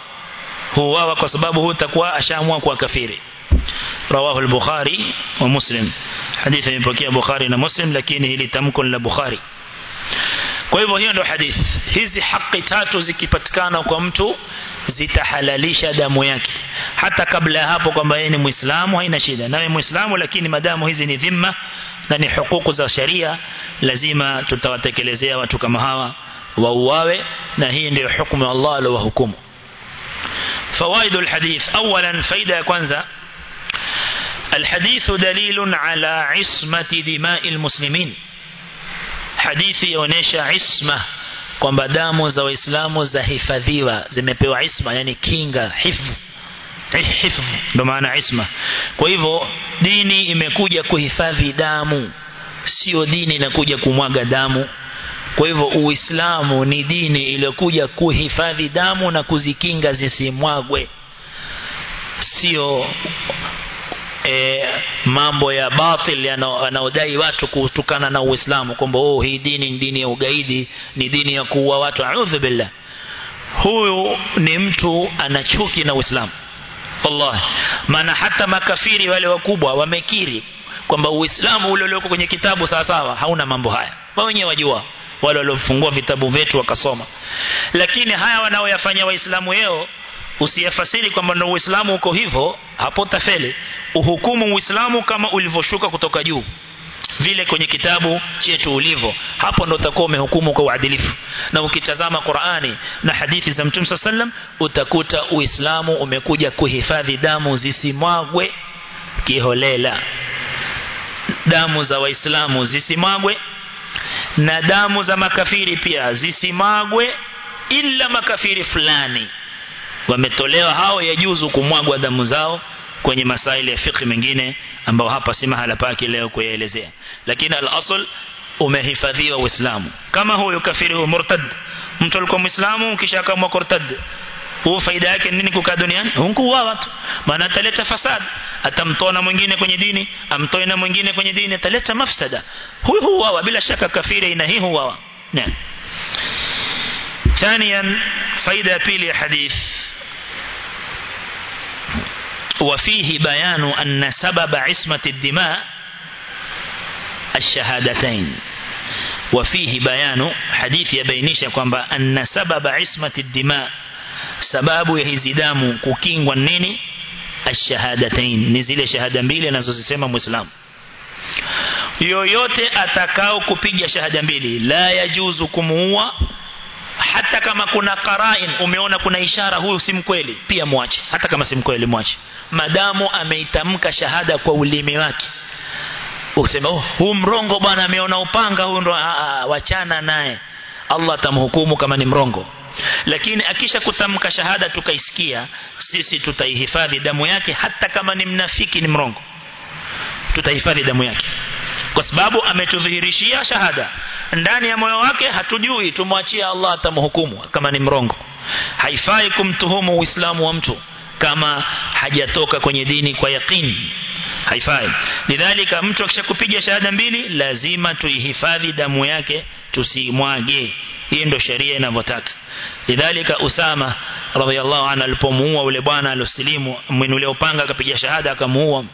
huwawa kwa sababu huyu takuwa ashaamua kuwa kafiri. Muslim. Hadithi ومسلم Bukhari na Muslim lakini hili tamko la Bukhari kwa hivyo hiyo ndio hadithi hizi haki tatu zikipatikana kwa mtu zitahalalisha damu yake hata kabla ya hapo kwamba yeye ni muislamu haina shida nawe muislamu lakini madamu hizi ni dhimma na ni hukuku za sharia lazima tutawatekelezea watu kama hawa wauawe na hii ndio hukumu Allah aliyowahukumu فوائد الحديث أولا فايدة كwanza الحديث دليل على عصمة دماء المسلمين hadithi yaonesha isma kwamba damu za waislamu zahifadhiwa zimepewa isma yani kinga hifdh. Hifdh maana isma. Kwa hivyo dini imekuja kuhifadhi damu. Sio dini inakuja kumwaga damu. Kwa hivyo uislamu ni dini iliyokuja kuhifadhi damu na kuzikinga zisimwagwe. Sio e, mambo ya batil yanaodai watu kutokana na Uislamu kwamba oh hii dini ni dini ya ugaidi ni dini ya kuua watu. A'udhu billah. Huyu ni mtu ana chuki na Uislamu. Wallahi. Maana hata makafiri wale wakubwa wamekiri kwamba Uislamu ule ulioko kwenye kitabu sawa sawa hauna mambo haya. Wao wenyewe wajua wale waliofungua vitabu vyetu wakasoma. Lakini haya wanaoyafanya waislamu leo usiyafasiri kwamba ndio uislamu uko hivyo hapo tafeli uhukumu uislamu kama ulivyoshuka kutoka juu vile kwenye kitabu chetu ulivyo hapo ndo utakuwa umehukumu kwa uadilifu. Na ukitazama Qur'ani na hadithi za Mtume sallam utakuta Uislamu umekuja kuhifadhi damu zisimwagwe kiholela. Damu za waislamu zisimwagwe na damu za makafiri pia zisimwagwe ila makafiri fulani wametolewa hao yajuzu kumwagwa damu zao kwenye masaili ya fiqh mengine ambao hapa si mahala pake leo kuyaelezea lakini al-asl umehifadhiwa uislamu kama huyo kafiri huyo murtad mtu alikuwa muislamu kisha akaamua kurtad huo faida yake nini kukaa duniani hunkuuawa tu maana ataleta fasad atamtoa na mwingine kwenye dini amtoe na mwingine kwenye dini ataleta mafsada huyu huuawa bila shaka kafiri ina hii naam ثانيا فائدة بيلي حديث وفيه بيان أن سبب عصمة الدماء الشهادتين. وفيه بيان حديث يبينيش أن سبب عصمة الدماء سبب يهزدام كوكين والنيني الشهادتين. نزيل شهادة مبيلة نزوز سيما مسلم يويوت أتكاو كوبيج شهادة مبيلة لا يجوز كموه hata kama kuna qarain umeona kuna ishara huyu si mkweli pia mwache. Hata kama si mkweli mwache. Madamu ameitamka shahada kwa ulimi wake. Useme oh huu mrongo bwana ameona upanga huyu ndo wachana naye. Allah atamhukumu kama ni mrongo. Lakini akisha kutamka shahada tukaisikia sisi tutaihifadhi damu yake hata kama ni mnafiki ni mrongo. Tutahifadhi damu yake kwa sababu ametudhihirishia shahada. Ndani ya moyo wake hatujui tumwachia Allah atamhukumu kama ni mrongo. Haifai kumtuhumu uislamu wa mtu kama hajatoka kwenye dini kwa yaqini haifai. Lidhalika mtu akishakupiga shahada mbili lazima tuihifadhi damu yake tusimwage hii ndo sheria inavyotaka lidhalika Usama radhiallahu anhu alipomuua ule bwana alosilimu mwinulia upanga akapiga shahada akamuua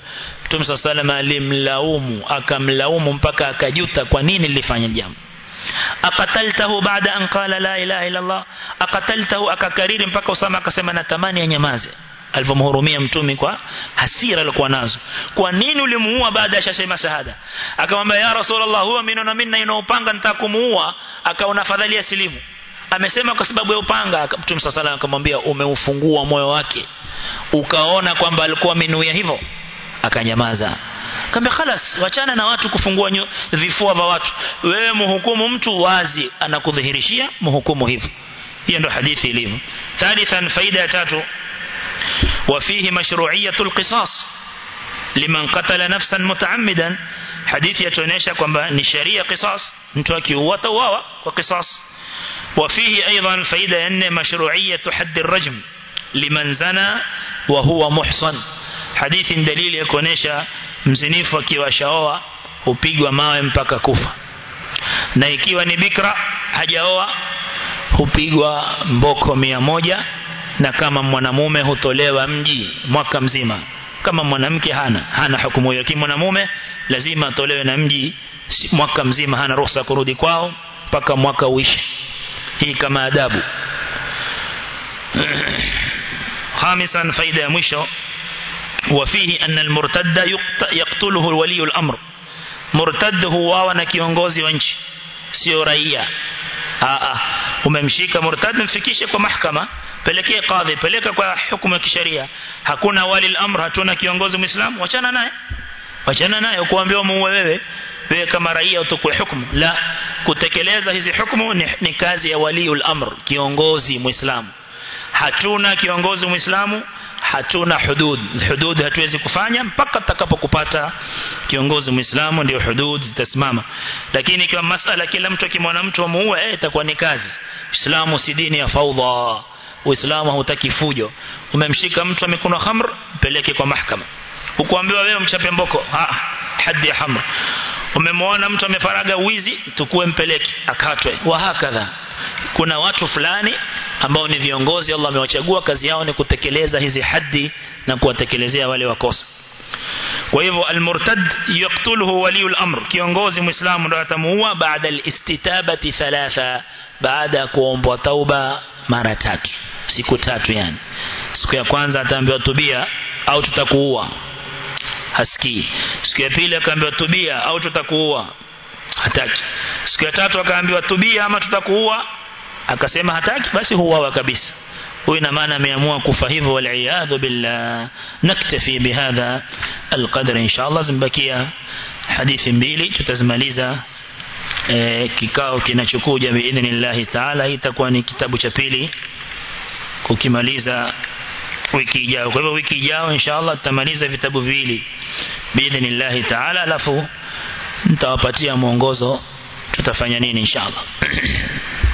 Mtume sallallahu alimlaumu akamlaumu mpaka akajuta kwa nini nilifanya jambo akataltahu baada an qala la ilaha illa Allah akataltahu akakariri mpaka Usama akasema natamani anyamaze alipomhurumia mtume kwa hasira alikuwa nazo. Kwa nini ulimuua baada ya shasema shahada? Akamwambia ya rasulullah huwa mimi na mimi ninaopanga nitakumuua. Akaona fadhali ya silimu amesema kwa sababu ya upanga. Mtume sallallahu akamwambia umeufungua moyo wake. Ukaona kwamba alikuwa amenuia hivyo. Akanyamaza. Kambe khalas wachana na watu kufungua vifua vya watu. Wewe mhukumu mtu wazi anakudhihirishia mhukumu hivyo. Hiyo ndio hadithi ilivyo thalithan faida ya tatu وفيه مشروعية القصاص لمن قتل نفسا متعمدا. حديث يتونيشا كما نشارية قصاص نتوكي هو وتواوى وقصاص. وفيه أيضا فإذا أن مشروعية حد الرجم لمن زنى وهو محصن. حديث دليل يكونيشا مزنيف وكي وشاوى وبيق وما يمبك كوفا نايكي ونبكرا هجاوى وبيق ومبوك وميا موجا na kama mwanamume hutolewa mji mwaka mzima kama mwanamke hana hana hukumu hiyo lakini mwanamume lazima atolewe na mji mwaka mzima hana ruhusa kurudi kwao mpaka mwaka uishe hii kama adabu خامسا فائدة مشو وفيه أن المرتد يقتله ولي الأمر مرتد هو وأنا kiongozi wa nchi sio raia a a umemshika murtad mfikishe kwa mahakama pelekee kadhi peleka kwa hukumu ya kisheria. Hakuna wali al-amr hatuna kiongozi muislamu. Wachana naye. Wachana naye kuambiwa muue wewe. Wewe kama raia utakuwa hukumu. La kutekeleza hizi hukumu ni, ni kazi ya wali al-amr kiongozi muislamu. Hatuna kiongozi muislamu hatuna hudud. Hudud hatuwezi kufanya mpaka tutakapokupata kiongozi muislamu ndio hudud zitasimama. Lakini kwa masala kila mtu akimwona mtu amuue eh itakuwa ni kazi. Islamu si dini ya faudha Uislamu hautaki fujo umemshika mtu amekunwa khamr peleke kwa mahakama ukuambiwa wewe mchape mboko ah hadi ya hamr umemwona mtu amefaraga wizi tukue mpeleke akatwe wa hakadha kuna watu fulani ambao ni viongozi Allah amewachagua kazi yao ni kutekeleza hizi hadi na kuwatekelezea wale wakosa kwa hivyo almurtad yaqtuluhu waliul amr kiongozi muislamu ndo atamuua baada alistitabati thalatha baada kuombwa tauba mara tatu siku tatu yani. Siku ya kwanza ataambiwa tubia au tutakuua. Hasikii. Siku ya pili akaambiwa tubia au tutakuua. Hataki. Siku ya tatu akaambiwa tubia ama tutakuua. Akasema hataki basi huuawa kabisa. Huyu ina maana ameamua kufa hivyo waliyadhu billah. Naktafi bihadha alqadr inshallah zimbakia hadithi mbili tutazimaliza e, kikao kinachokuja biidhnillahi taala. Itakuwa ni kitabu cha pili ukimaliza wiki ijayo kwa hivyo wiki ijayo inshallah tutamaliza vitabu viwili. Biidhnillahi taala alafu nitawapatia mwongozo tutafanya nini inshallah